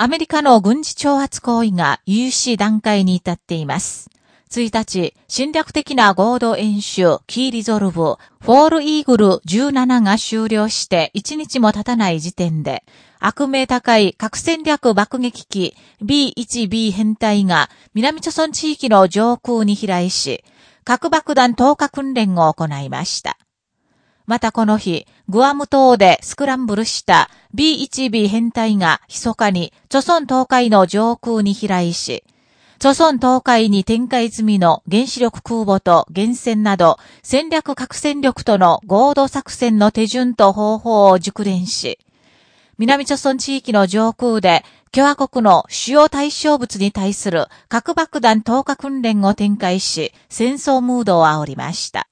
アメリカの軍事挑発行為が有志段階に至っています。1日、侵略的な合同演習、キーリゾルブ、フォールイーグル17が終了して1日も経たない時点で、悪名高い核戦略爆撃機 B1B 編隊が南朝鮮地域の上空に飛来し、核爆弾投下訓練を行いました。またこの日、グアム島でスクランブルした B1B 編隊が密かに、朝鮮東海の上空に飛来し、貯村東海に展開済みの原子力空母と原戦など戦略核戦力との合同作戦の手順と方法を熟練し、南朝村地域の上空で共和国の主要対象物に対する核爆弾投下訓練を展開し、戦争ムードを煽りました。